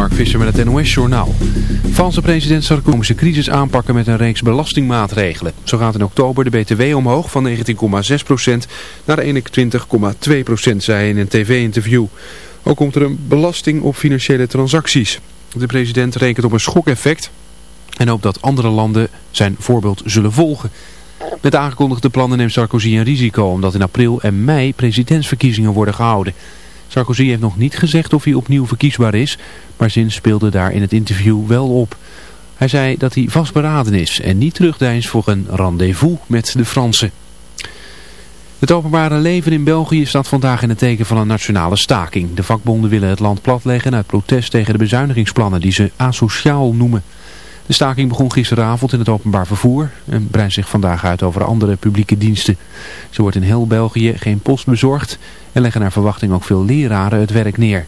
Mark Visser met het NOS-journaal. Franse president Sarkozy de crisis aanpakken met een reeks belastingmaatregelen. Zo gaat in oktober de BTW omhoog van 19,6% naar 21,2% zei in een tv-interview. Ook komt er een belasting op financiële transacties. De president rekent op een schokeffect en hoopt dat andere landen zijn voorbeeld zullen volgen. Met de aangekondigde plannen neemt Sarkozy een risico omdat in april en mei presidentsverkiezingen worden gehouden. Sarkozy heeft nog niet gezegd of hij opnieuw verkiesbaar is, maar Zin speelde daar in het interview wel op. Hij zei dat hij vastberaden is en niet terugdeinst voor een rendezvous met de Fransen. Het openbare leven in België staat vandaag in het teken van een nationale staking. De vakbonden willen het land platleggen uit protest tegen de bezuinigingsplannen die ze asociaal noemen. De staking begon gisteravond in het openbaar vervoer en breidt zich vandaag uit over andere publieke diensten. Zo wordt in heel België geen post bezorgd en leggen naar verwachting ook veel leraren het werk neer.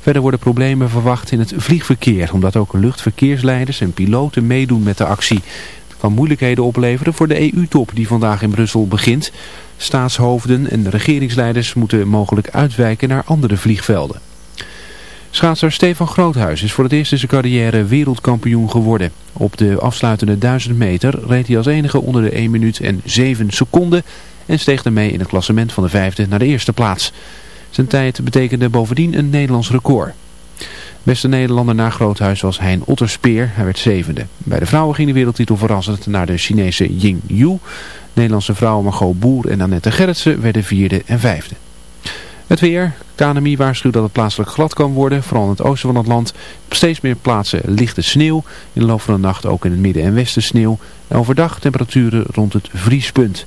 Verder worden problemen verwacht in het vliegverkeer, omdat ook luchtverkeersleiders en piloten meedoen met de actie. Het kan moeilijkheden opleveren voor de EU-top die vandaag in Brussel begint. Staatshoofden en regeringsleiders moeten mogelijk uitwijken naar andere vliegvelden. Schaatser Stefan Groothuis is voor het eerst in zijn carrière wereldkampioen geworden. Op de afsluitende 1000 meter reed hij als enige onder de 1 minuut en 7 seconden en steeg daarmee in het klassement van de vijfde naar de eerste plaats. Zijn tijd betekende bovendien een Nederlands record. Beste Nederlander na Groothuis was Hein Otterspeer, hij werd zevende. Bij de vrouwen ging de wereldtitel verrassend naar de Chinese Ying Yu. Nederlandse vrouwen Margot Boer en Annette Gerritsen werden vierde en vijfde. Het weer. KNMI waarschuwt dat het plaatselijk glad kan worden, vooral in het oosten van het land. Op steeds meer plaatsen lichte sneeuw. In de loop van de nacht ook in het midden en westen sneeuw. En overdag temperaturen rond het vriespunt.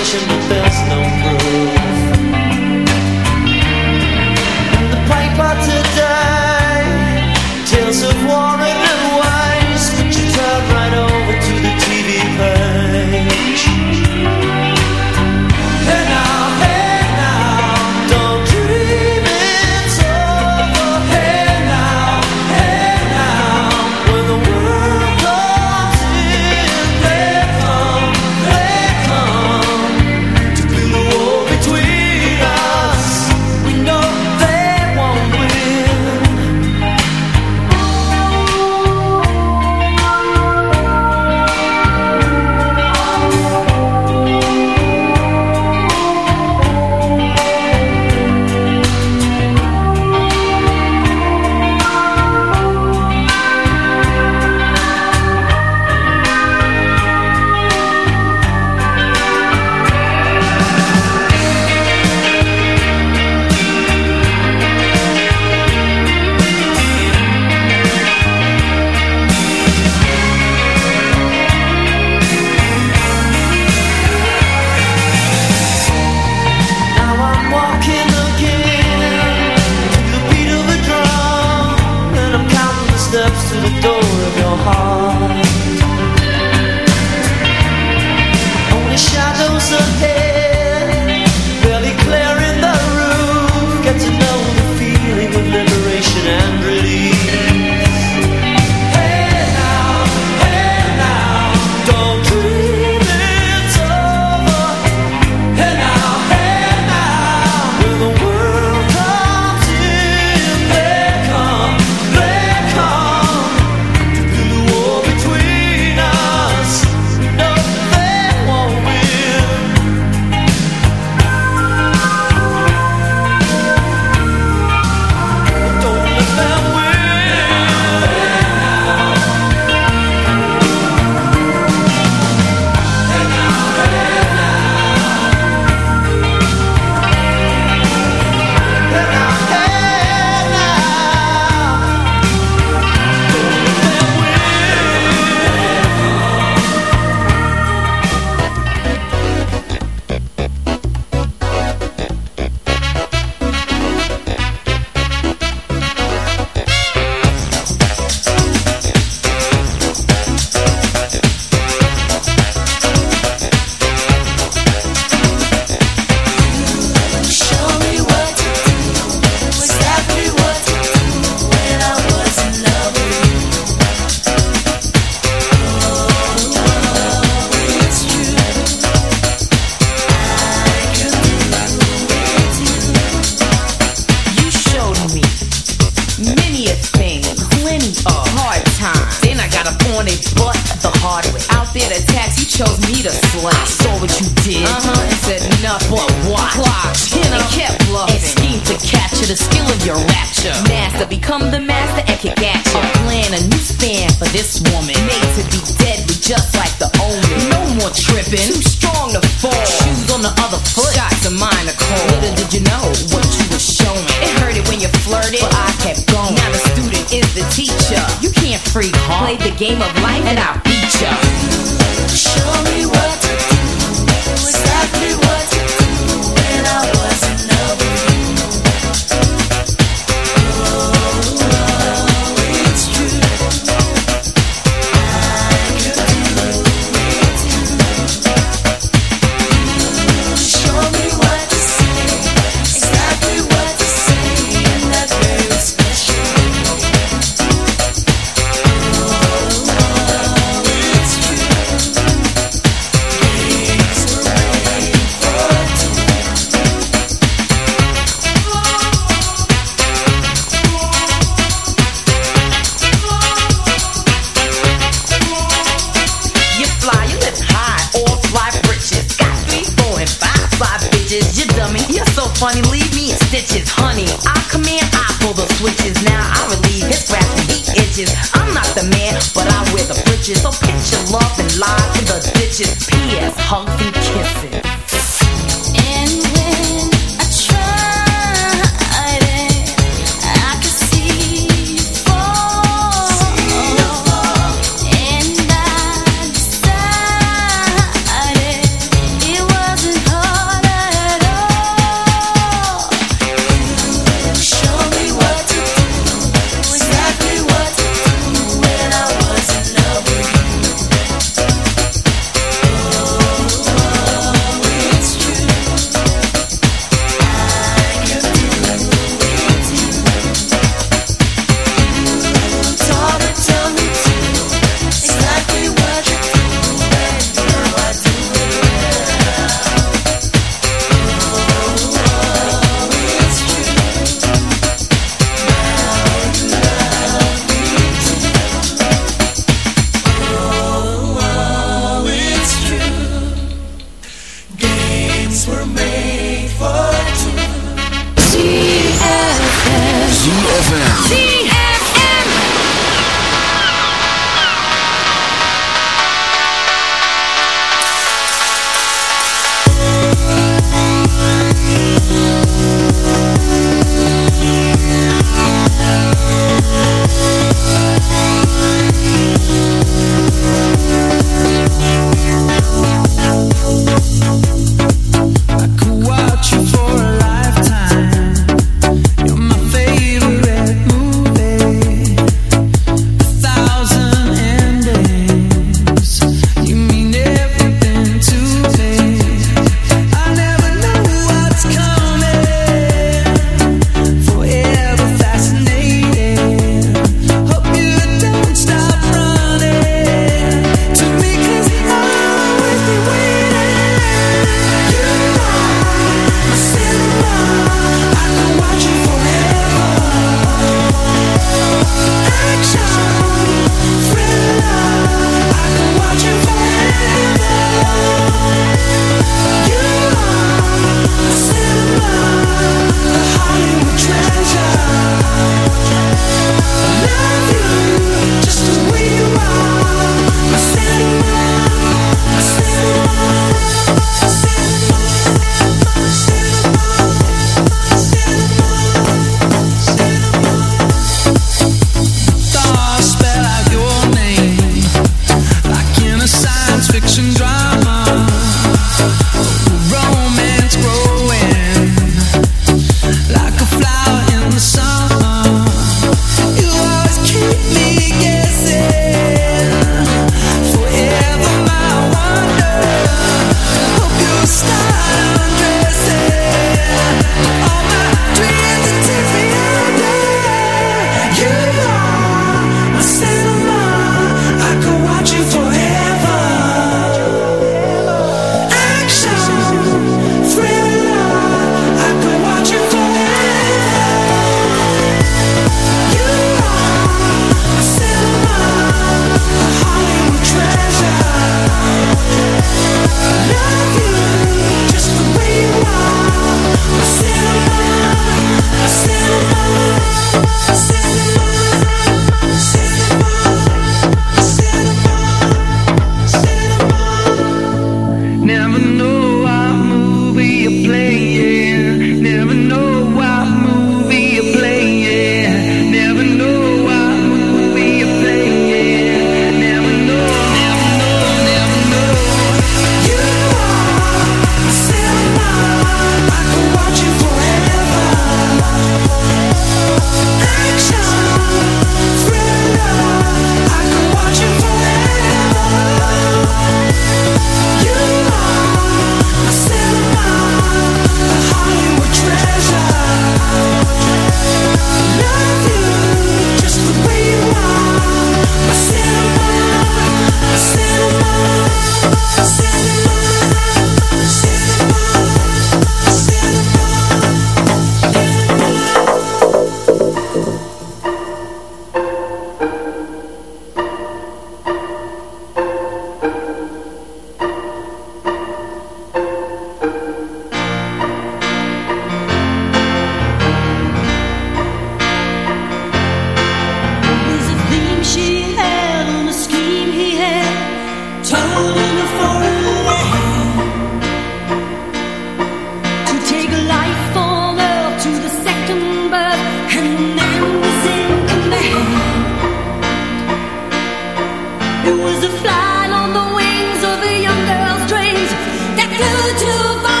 It was a fly on the wings of a young girl's dreams that flew too far.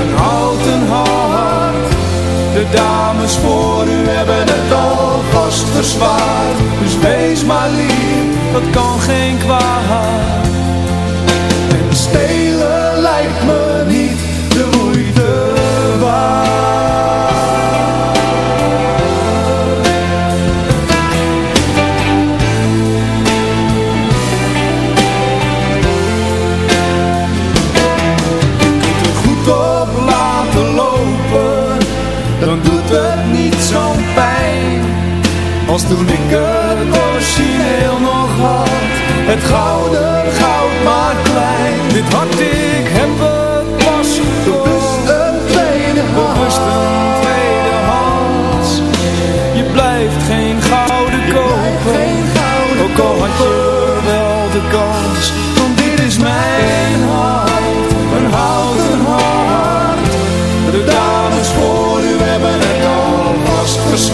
een houten hart. De dames voor u hebben het alvast verzwaard. Dus wees maar lief, dat kan geen kwaad. En stelen Als toen ik het origineel nog had. Het gouden goud maar klein. Dit hart ik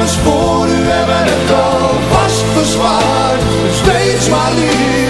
dames voor u hebben het al vast verzwaard. Steeds maar lief.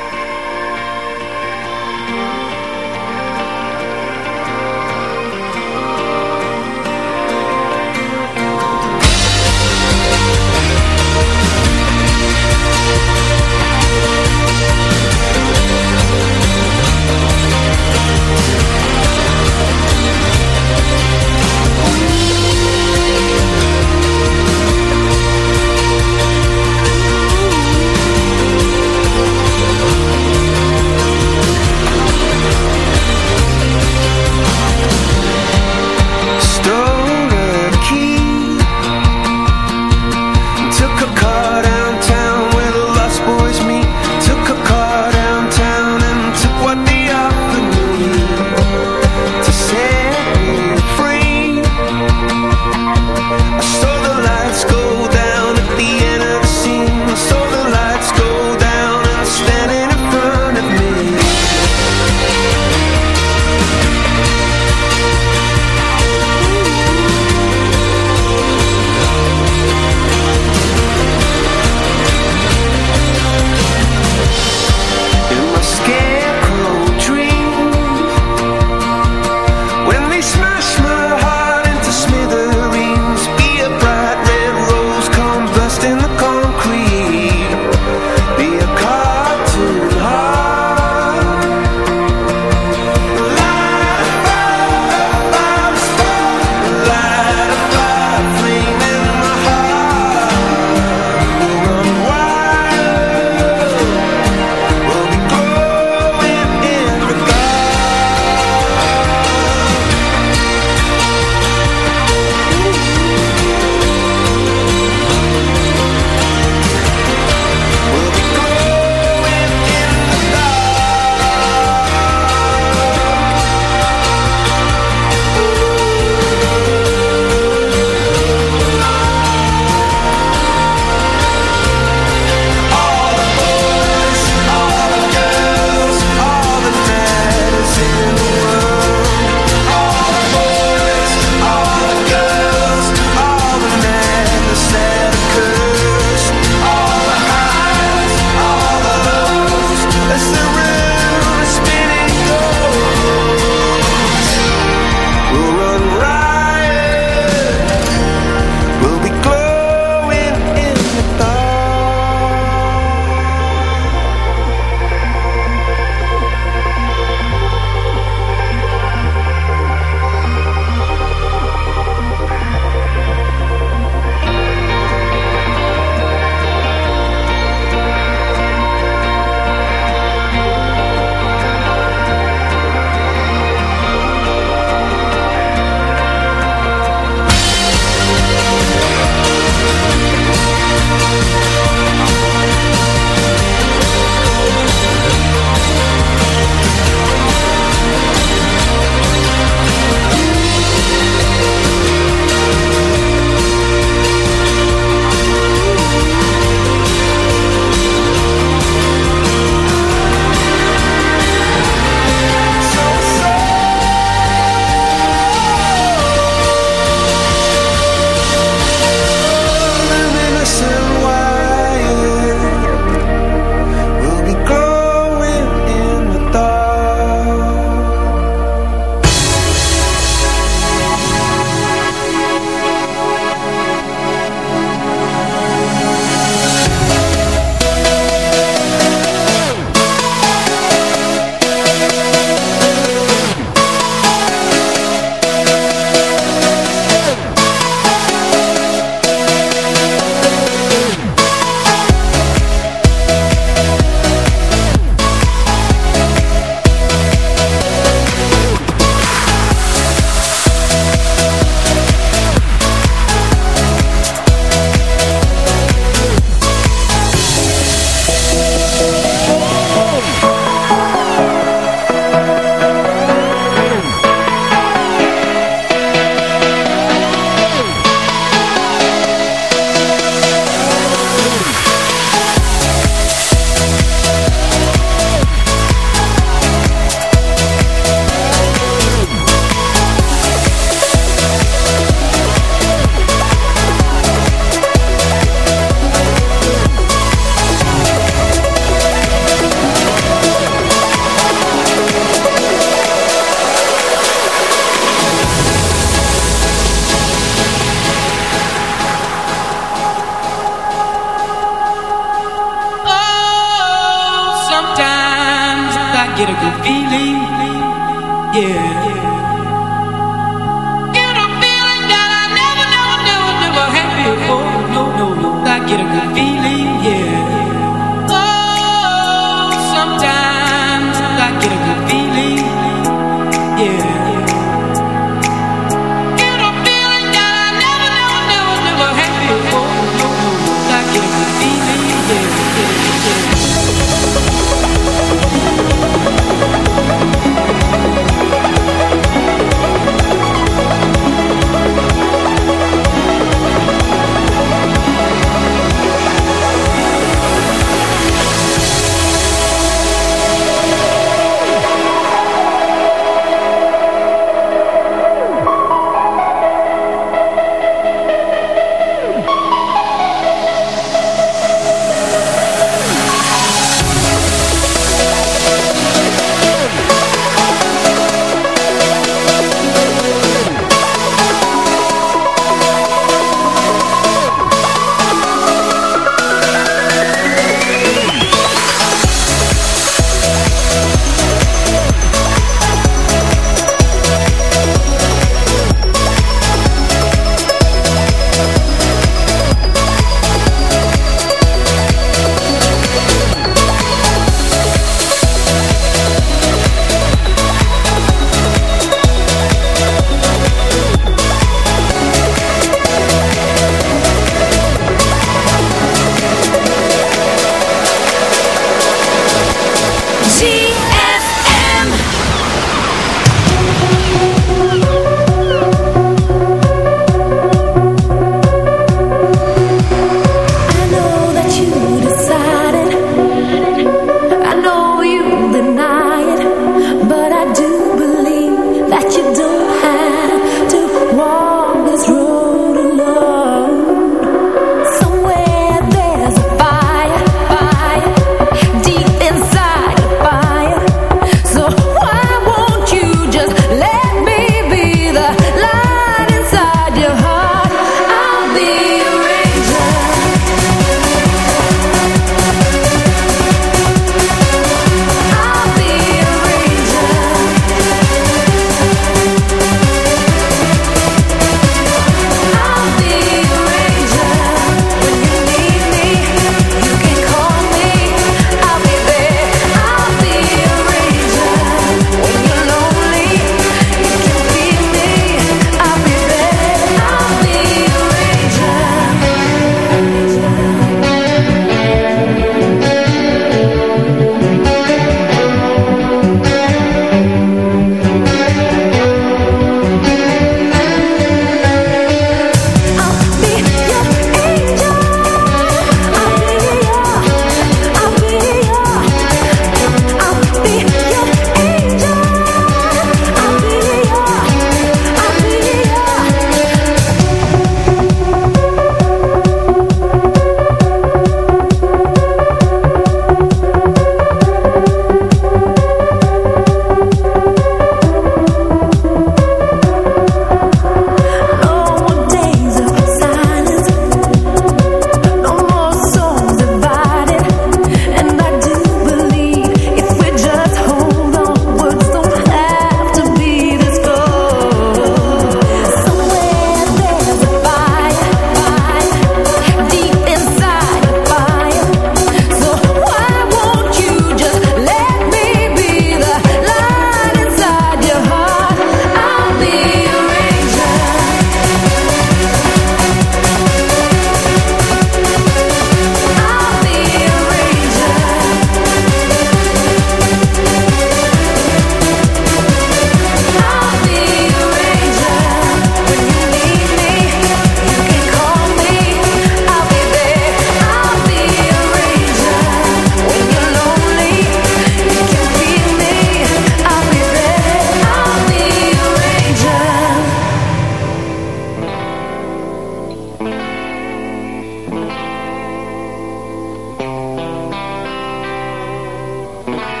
Want